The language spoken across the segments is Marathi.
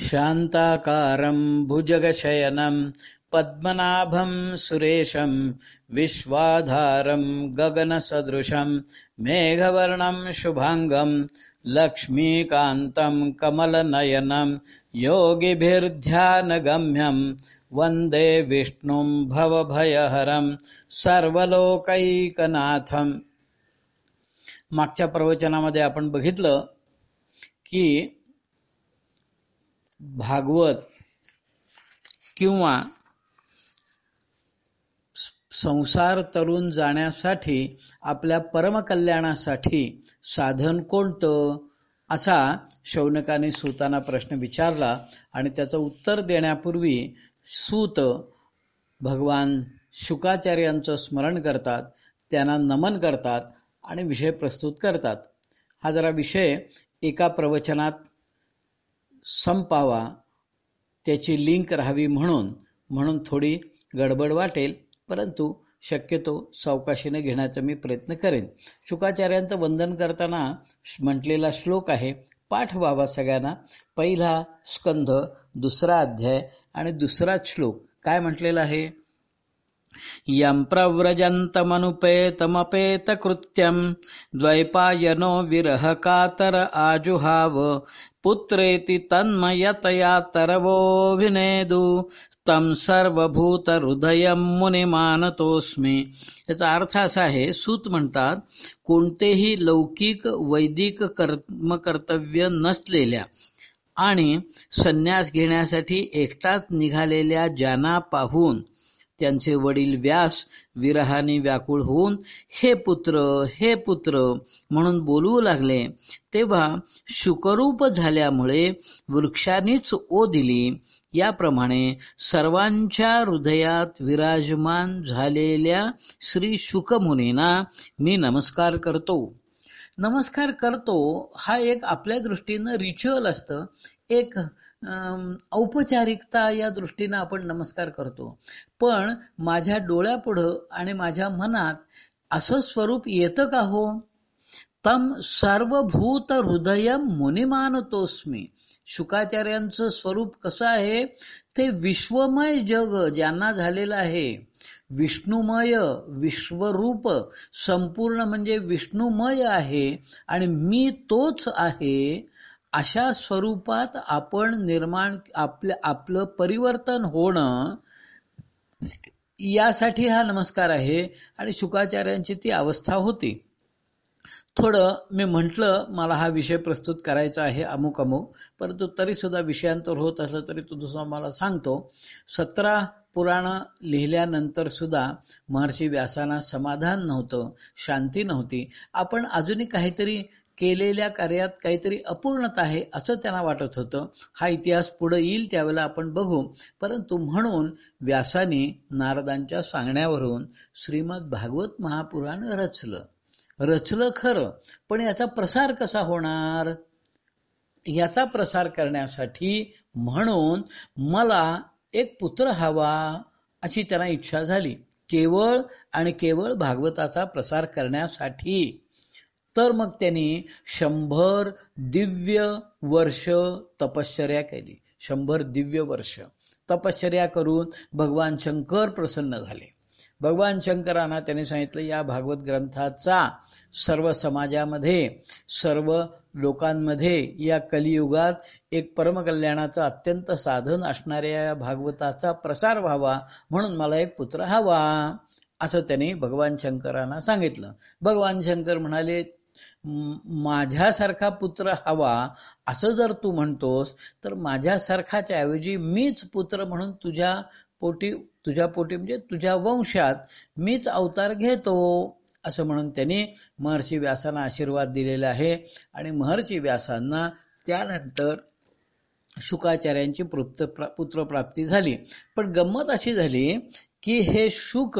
शान्ताकारं भुजगशयनं पद्मनाभं सुरेशं विश्वाधारं गगनसदृशं मेघवर्णं शुभाङ्गं लक्ष्मीकान्तं कमलनयनं योगिभिर्ध्यानगम्यं वन्दे विष्णुं भवभयहरं सर्वलोकैकनाथं। मागच्या प्रवचनामध्ये आपण बघितलं की भागवत किंवा संसार तरुण जाण्यासाठी आपल्या परमकल्याणासाठी साधन कोणतं? असा शौनकाने सूताना प्रश्न विचारला आणि त्याचं उत्तर देण्यापूर्वी सूत भगवान शुकाचार्यांचं स्मरण करतात त्यांना नमन करतात आणि विषय प्रस्तुत करतात. हा जरा विषय एका प्रवचनात संपावा त्याची लिंक राहावी म्हणून म्हणून थोडी गडबड वाटेल परंतु शक्यतो सावकाशीने घेण्याचा मी प्रयत्न करेन. शुकाचार्यांचं वंदन करताना म्हटलेला श्लोक आहे पाठ व्हावा सगळ्यांना. पहिला स्कंध दुसरा अध्याय आणि दुसरा श्लोक. काय म्हटलेला आहे? यं प्रव्रजन्तमनुपेतमपेतकृत्यं द्वैपायनो विरहकातर आजुहाव पुत्रेति तन्मयतया तरवोऽभिनेदु तं सर्वभूतहृदयं मुनिमानतोस्मी याचा अर्थ असा आहे सूत म्हणतात कोणतेही लौकिक वैदिक कर्म कर्तव्य नसलेल्या आणि संन्यास घेण्यासाठी एकटाच निघालेल्या ज्यांना पाहून त्यांचे वडील व्यास विरहाने व्याकुळ होऊन हे पुत्र हे पुत्र म्हणून बोलवू लागले. तेव्हा शुकरूप झाल्यामुळे वृक्षांनीच ओ दिली. याप्रमाणे सर्वांच्या हृदयात विराजमान झालेल्या श्री शुकमुनींना मी नमस्कार करतो. नमस्कार करतो हा एक आपल्या दृष्टीनं रिच्युअल असतं. एक औपचारिकता या दृष्टीनं आपण नमस्कार करतो. पण माझ्या डोळ्यापुढं आणि माझ्या मनात असं स्वरूप येतं का हो? तम सर्वभूत हृदय मुनिमानतोस्मी शुकाचार्यांचं स्वरूप कसं आहे? ते विश्वमय जग ज्यांना झालेलं आहे. विष्णुमय विश्वरूप संपूर्ण म्हणजे विष्णुमय आहे आणि मी तोच आहे अशा स्वरूपात आपण निर्माण आपलं आपलं परिवर्तन होणं यासाठी हा नमस्कार आहे आणि शुकाचार्यांची ती अवस्था होती. थोडं मी म्हटलं मला हा विषय प्रस्तुत करायचा आहे अमुक अमुक परंतु तरी सुद्धा विषयांतर होत असलं तरी तो दुसरा मला सांगतो. सतरा पुराण लिहिल्यानंतर सुद्धा महर्षी व्यासांना समाधान नव्हतं शांती नव्हती. आपण अजूनही काहीतरी केलेल्या कार्यात काहीतरी अपूर्णता आहे असं त्यांना वाटत होतं. हा इतिहास पुढे येईल त्यावेळेला आपण बघू. परंतु म्हणून व्यासाने नारदांच्या सांगण्यावरून श्रीमद भागवत महापुराण रचलं. रचलं खरं पण याचा प्रसार कसा होणार? याचा प्रसार करण्यासाठी म्हणून मला एक पुत्र हवा अशी त्यांना इच्छा झाली. केवळ आणि केवळ भागवताचा प्रसार करण्यासाठी. तर मग त्यांनी शंभर दिव्य वर्ष तपश्चर्या केली. शंभर दिव्य वर्ष तपश्चर्या करून भगवान शंकर प्रसन्न झाले. भगवान शंकरांना त्यांनी सांगितलं या भागवत ग्रंथाचा सर्व समाजामध्ये सर्व लोकांमध्ये या कलियुगात एक परमकल्याणाचं अत्यंत साधन असणाऱ्या या भागवताचा प्रसार व्हावा म्हणून मला एक पुत्र हवा. असं त्यांनी भगवान शंकरांना सांगितलं. भगवान शंकर म्हणाले माझ्यासारखा पुत्र हवा असं जर तू म्हणतोस तर माझ्यासारखाच्या ऐवजी मीच पुत्र म्हणून तुझ्या पोटी तुझ्या पोटी म्हणजे तुझ्या वंशात मीच अवतार घेतो असं म्हणून त्यांनी महर्षी व्यासांना आशीर्वाद दिलेला आहे. आणि महर्षी व्यासांना त्यानंतर शुकाचार्यांची पुत्रप्राप्ती झाली. पण गंमत अशी झाली की हे शुक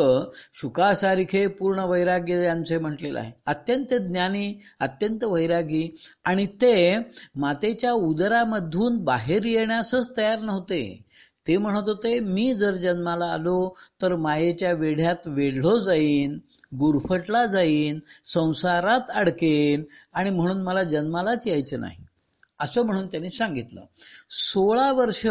शुकासारखे पूर्ण वैराग्य यांचे म्हटलेलं आहे. अत्यंत ज्ञानी अत्यंत वैरागी. आणि ते मातेच्या उदरामधून बाहेर येण्यासच तयार नव्हते. ते म्हणत होते मी जर जन्माला आलो तर मायेच्या वेढ्यात वेढलो जाईन गुरफटला जाईन संसारात अडकेन आणि म्हणून मला जन्मालाच यायचं नाही. असं म्हणून त्यांनी सांगितलं. सोळा वर्ष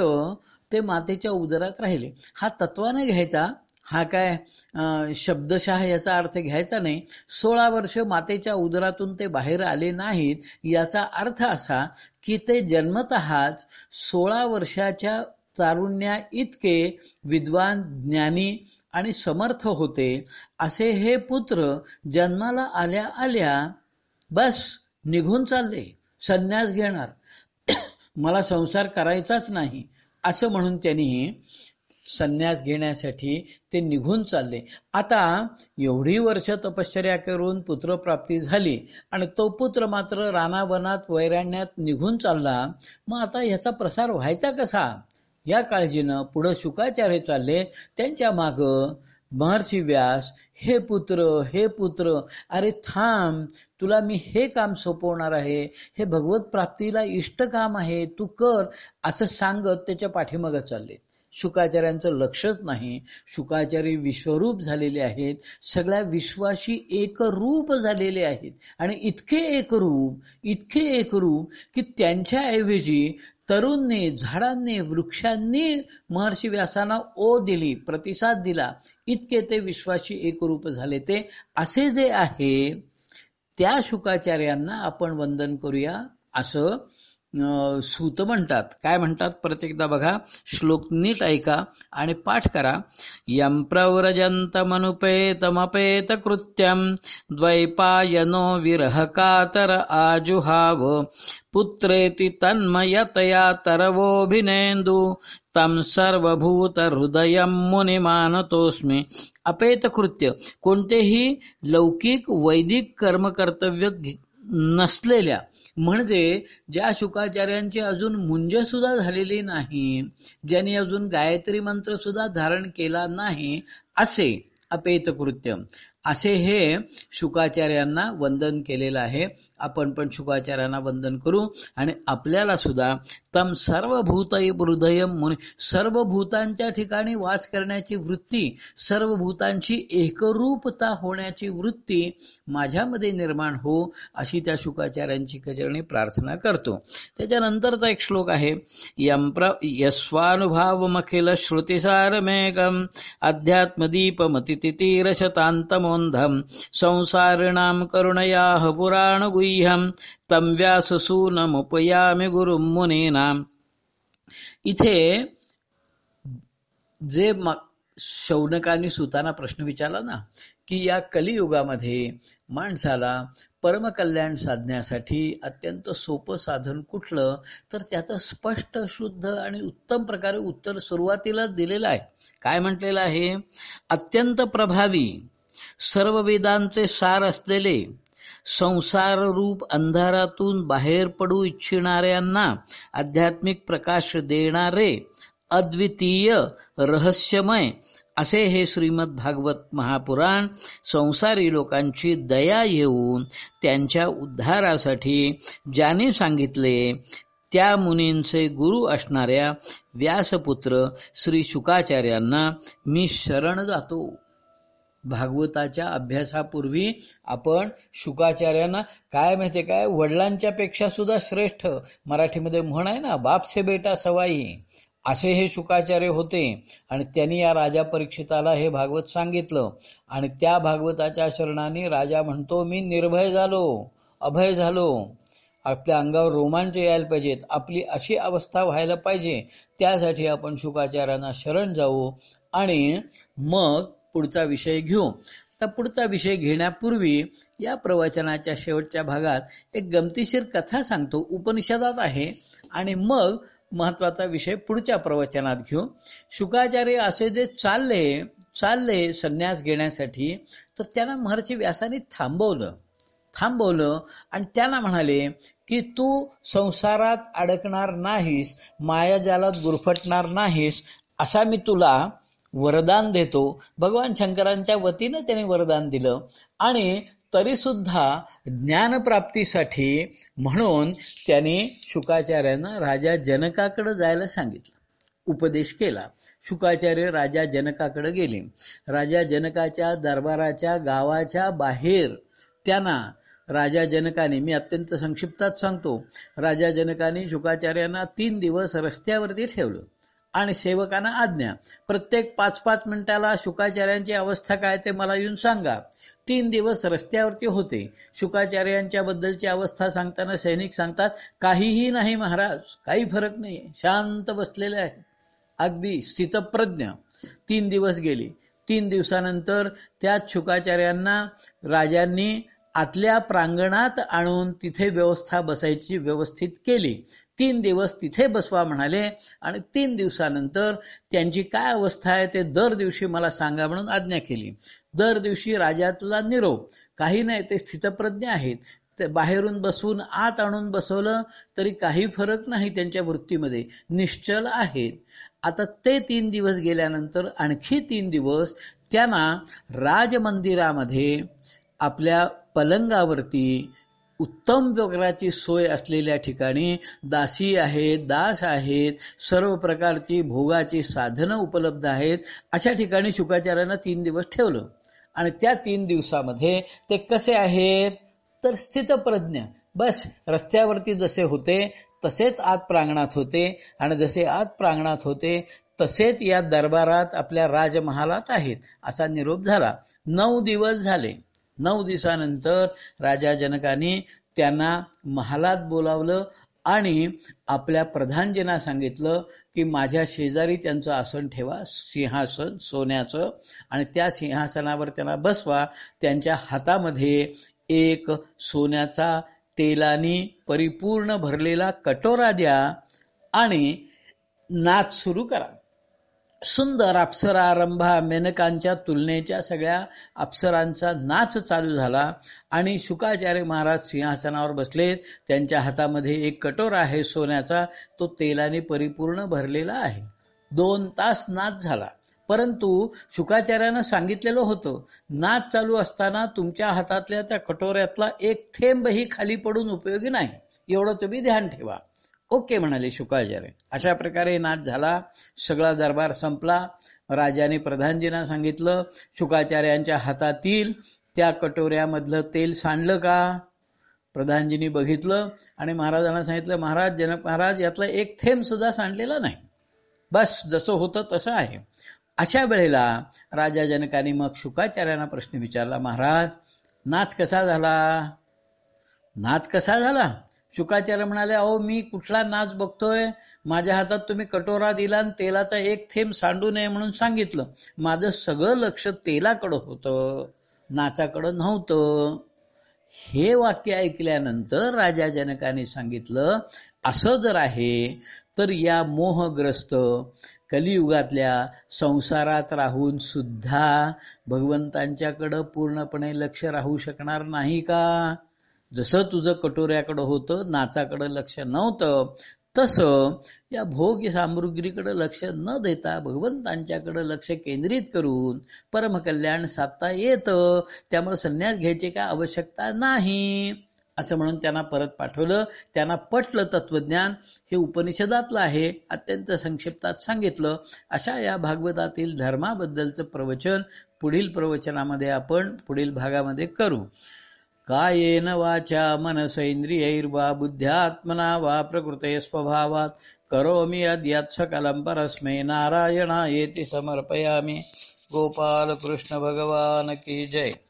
ते मातेच्या उदरात राहिले. हा तत्वाने घ्यायचा हा काय शब्दशः याचा अर्थ घ्यायचा नाही. सोळा वर्ष मातेच्या उदरातून ते बाहेर आले नाहीत याचा अर्थ असा की ते जन्मतःच सोळा वर्षाच्या तारुण्या इतके विद्वान ज्ञानी आणि समर्थ होते. असे हे पुत्र जन्माला आल्या आल्या बस निघून चालले. संन्यास घेणार. मला संसार करायचाच नाही. असं म्हणून त्यांनी संन्यास घेण्यासाठी ते निघून चालले. आता एवढी वर्ष तपश्चर्या करून पुत्रप्राप्ती झाली आणि तो पुत्र मात्र रानावनात वैराण्यात निघून चालला. मग आता ह्याचा प्रसार व्हायचा कसा? या काळजीनं पुढं शुकाचार्य चालले त्यांच्या माग महर्षी व्यास हे पुत्र हे पुत्र अरे थांब तुला मी हे काम सोपवणार आहे हे भगवत प्राप्तीला इष्ट काम आहे तू कर असं सांगत त्याच्या पाठीमागं चालले. शुकाचार्यांचं लक्षच नाही. शुकाचार्य विश्वरूप झालेले आहेत. सगळ्या विश्वाशी एकरूप झालेले आहेत. आणि इतके एकरूप इतके एकरूप की त्यांच्या ऐवजी तरुणने झाडांनी वृक्षांनी महर्षी व्यासांना ओ दिली प्रतिसाद दिला. इतके ते विश्वाशी एकरूप झाले ते. असे जे आहे त्या शुकाचार्यांना आपण वंदन करूया. असं सूत म्हणतात. काय म्हणतात? प्रत्येकदा बघा. श्लोक नीट ऐका आणि पाठ करा. यम प्रव्रजंतमनुपेतमपेत कृत्यम द्वैपायनो विरह कातर आजुहाव पुत्रेति तन्मयतया तरवोभिनेन्दु तम सर्वभूत हृदय मुनिमानतोस्मी अपेत कृत्य कोणतेही लौकिक वैदिक कर्म कर्तव्य नसलेल्या म्हणजे ज्या शुकाचार्यांची अजून मुंज सुद्धा झालेली नाही ज्यांनी अजून गायत्री मंत्र सुद्धा धारण केला नाही असे अपेत कृत्य असे हे शुकाचार्यांना वंदन केलेलं आहे. आपण पण शुकाचार्यांना वंदन करू. आणि आपल्याला सुद्धा तम सर्व भूत हृदय सर्व भूतांच्या ठिकाणी वास करण्याची वृत्ती सर्व भूतांची एकरूपता होण्याची वृत्ती माझ्यामध्ये निर्माण हो अशी त्या शुकाचार्यांची कचरणी प्रार्थना करतो. त्याच्यानंतरचा एक श्लोक आहे. यंप्र यस्वानुभावमखिल श्रुतिसारमेघम अध्यात्मदीपमतितीरशतान्तमोन्धम संसारिणां करुणयाः पुराणगुह्यं तं व्याससूनमुपयामि गुरुं मुनीनाम। इथे जे शौनकांनी सुताना प्रश्न विचारला ना की या कलियुगामध्ये माणसाला परमकल्याण साधण्यासाठी अत्यंत सोपं साधन कुठलं? तर त्याचं स्पष्ट शुद्ध आणि उत्तम प्रकारे उत्तर सुरुवातीलाच दिलेलं आहे. काय म्हटलेलं आहे? अत्यंत प्रभावी सर्व वेदांचे सार असलेले संसार रूप अंधारातून बाहेर पडू इच्छिणाऱ्यांना आध्यात्मिक प्रकाश देणारे अद्वितीय रहस्यमय असे हे श्रीमद भागवत महापुराण संसारी लोकांची दया येऊन त्यांच्या उद्धारासाठी ज्याने सांगितले त्या मुनींचे गुरु असणाऱ्या व्यासपुत्र श्री शुकाचार्यांना मी शरण जातो. भागवताच्या अभ्यासापूर्वी आपण शुकाचार्यांना काय माहिती काय? वडिलांच्या पेक्षा सुद्धा श्रेष्ठ मराठीमध्ये म्हण आहे ना बापसे बेटा सवाई. असे हे शुकाचार्य होते. आणि त्यांनी या राजा परीक्षिताला हे भागवत सांगितलं. आणि त्या भागवताच्या शरणाने राजा म्हणतो मी निर्भय झालो अभय झालो. आपल्या अंगावर रोमांच यायला पाहिजेत. आपली अशी अवस्था व्हायला पाहिजे. त्यासाठी आपण शुकाचार्यांना शरण जाऊ आणि मग पुढचा विषय घेऊ. तर पुढचा विषय घेण्यापूर्वी या प्रवचनाच्या शेवटच्या भागात एक गमतीशीर कथा सांगतो. उपनिषदात आहे. आणि मग महत्त्वाचा विषय पुढच्या प्रवचनात घेऊ. शुकाचार्य असे जे चालले चालले संन्यास घेण्यासाठी तर त्यांना महर्षी व्यासाने थांबवलं. थांबवलं आणि त्यांना म्हणाले की तू संसारात अडकणार नाहीस मायाजालात गुरफटणार नाहीस असा मी तुला वरदान देतो. भगवान शंकरांच्या वतीनं त्यांनी वरदान दिलं. आणि तरी सुद्धा ज्ञानप्राप्तीसाठी म्हणून त्यांनी शुकाचार्यांना राजा जनकाकडे जायला सांगितलं. उपदेश केला. शुकाचार्य राजा जनकाकडे गेले. राजा जनकाच्या दरबाराच्या गावाच्या बाहेर त्यांना राजा जनकाने मी अत्यंत संक्षिप्तात सांगतो राजा जनकाने शुकाचार्यांना तीन दिवस रस्त्यावरती ठेवलं. आणि सेवकांना आज्ञा. प्रत्येक पाच पाच मिनिटाला शुकाचार्यांची अवस्था काय ते मला येऊन सांगा. तीन दिवस रस्त्यावरती होते. शुकाचार्यांच्या बद्दलची अवस्था सांगताना सैनिक सांगतात काहीही नाही महाराज काही फरक नाही शांत बसलेले आहे. अगदी स्थितप्रज्ञ. तीन दिवस गेले. तीन दिवसानंतर त्याच शुकाचार्यांना राजांनी आतल्या प्रांगणात आणून तिथे व्यवस्था बसायची व्यवस्थित केली. तीन दिवस तिथे बसवा म्हणाले आणि तीन दिवसानंतर त्यांची काय अवस्था आहे ते दर दिवशी मला सांगा म्हणून आज्ञा केली. दर दिवशी राजातला निरोप. काही नाही ते स्थितप्रज्ञ आहेत. ते बाहेरून बसवून आत आणून बसवलं तरी काही फरक नाही त्यांच्या वृत्तीमध्ये. निश्चल आहेत. आता ते तीन दिवस गेल्यानंतर आणखी तीन दिवस त्यांना राजमंदिरामध्ये आपल्या पलंगावरती उत्तम प्रकारची सोय असलेल्या ठिकाणी दासी आहेत दास आहेत सर्व प्रकारची भोगाची साधनं उपलब्ध आहेत अशा ठिकाणी शुकाचार्यानं तीन दिवस ठेवलं. आणि त्या तीन दिवसामध्ये ते कसे आहेत? तर स्थितप्रज्ञ. बस रस्त्यावरती जसे होते तसेच आत प्रांगणात होते. आणि जसे आत प्रांगणात होते तसेच या दरबारात आपल्या राजमहालात आहेत असा निरोप झाला. नऊ दिवस झाले. नऊ दिवसानंतर राजा जनकाने त्यांना महालात बोलावलं आणि आपल्या प्रधानजींना सांगितलं की माझ्या शेजारी त्यांचं आसन ठेवा सिंहासन सोन्याचं आणि त्या सिंहासनावर त्यांना बसवा. त्यांच्या हातामध्ये एक सोन्याचा तेलानी परिपूर्ण भरलेला कटोरा द्या आणि नाच सुरू करा. सुंदर अप्सरारंभा मेनकांच्या तुलनेच्या सगळ्या अप्सरांचा नाच चालू झाला आणि शुकाचार्य महाराज सिंहासनावर बसलेत. त्यांच्या हातामध्ये एक कटोर आहे सोन्याचा. तो तेलाने परिपूर्ण भरलेला आहे. दोन तास नाच झाला. परंतु शुकाचार्यानं सांगितलेलं होतं नाच चालू असताना तुमच्या हातातल्या त्या कटोऱ्यातला एक थेंबही खाली पडून उपयोगी नाही. एवढं तुम्ही ध्यान ठेवा. ओके म्हणाले शुकाचार्य अशा प्रकारे नाच झाला सगळा दरबार संपला. राजाने प्रधानजींना सांगितलं शुकाचार्यांच्या हातातील त्या कटोऱ्यामधलं तेल सांडलं का? प्रधानजींनी बघितलं आणि महाराजांना सांगितलं महाराज जनक महाराज यातला एक थेंब सुद्धा सांडलेला नाही. बस जसं होतं तसं आहे. अशा वेळेला राजा जनकाने मग शुकाचार्यांना प्रश्न विचारला महाराज नाच कसा झाला? नाच कसा झाला? शुकाचार्य म्हणाले अहो मी कुठला नाच बघतोय? माझ्या हातात तुम्ही कटोरा दिला आणि तेलाचा एक थेंब सांडू नये म्हणून सांगितलं. माझं सगळं लक्ष तेलाकडं होतं नाचाकडं नव्हतं. हे वाक्य ऐकल्यानंतर राजा जनकाने सांगितलं असं जर आहे तर या मोहग्रस्त कलियुगातल्या संसारात राहून सुद्धा भगवंतांच्याकडं पूर्णपणे लक्ष राहू शकणार नाही का? जसं तुझं कटोऱ्याकडं होतं नाचाकडं लक्ष नव्हतं तसं या भोग सामग्रीकडे लक्ष न देता भगवंतांच्याकडे लक्ष केंद्रित करून परमकल्याण साधता येतं. त्यामुळे संन्यास घ्यायची काय आवश्यकता नाही. असं म्हणून त्यांना परत पाठवलं. त्यांना पटलं तत्वज्ञान. हे उपनिषदातलं आहे. अत्यंत संक्षिप्तात सांगितलं. अशा या भागवतातील धर्माबद्दलचं प्रवचन पुढील प्रवचनामध्ये आपण पुढील भागामध्ये करू. कायेन वाचा मनसैन्द्रियैर्वा बुद्ध्यात्मना वा प्रकृते स्वभावात। करोमि यद्यत् सकलं परस्मै नारायणायेति समर्पयामि। गोपालकृष्णभगवान् भगवान की जय।